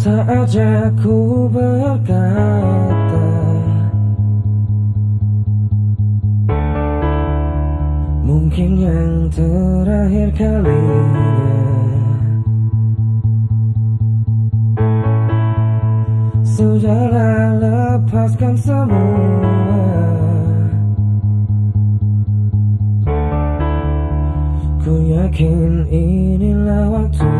Saat ku berkata Mungkin yang terakhir kalinya. Sudahlah lepaskan semua. Ku yakin inilah waktunya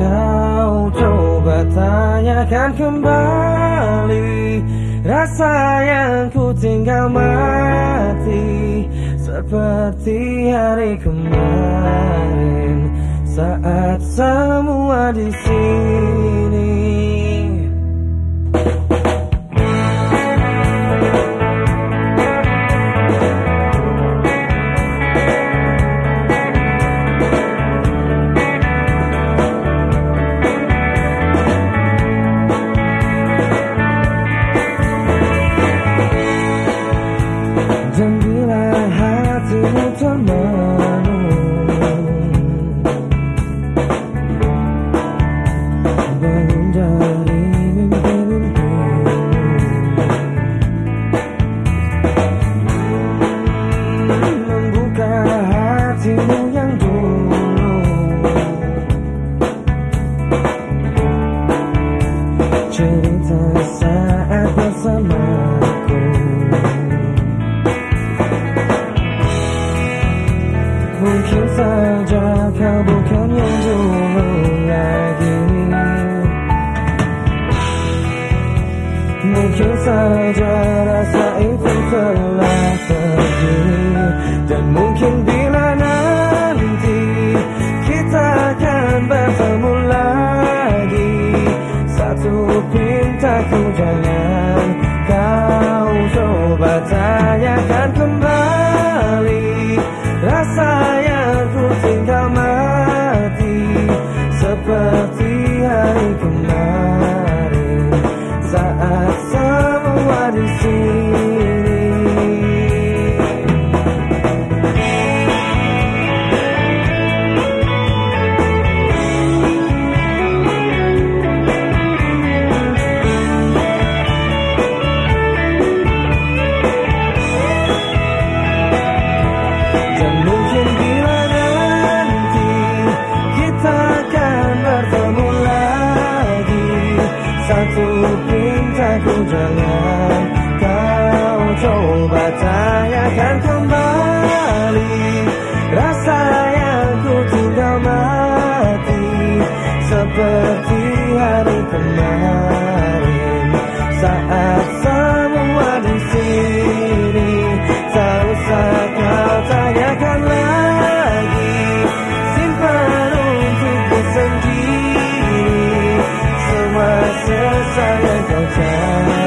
kau coba tanyakan kembali. Rasa yang ku tinggal mati Seperti hari kemarin. Saat semua di sini kau bukan yang dulu lagi Mungkin saja rasa itu telah pergi Dan mungkin bila nanti kita akan bertemu lagi Satu pintaku coba 幸福。coba Akan kembali. Rasa yang ku mati. Seperti hari kemarin. Saat semua di sini Tak usah kau tanyakan lagi. Simpan untukku sendiri Semua selesai yang kau cari.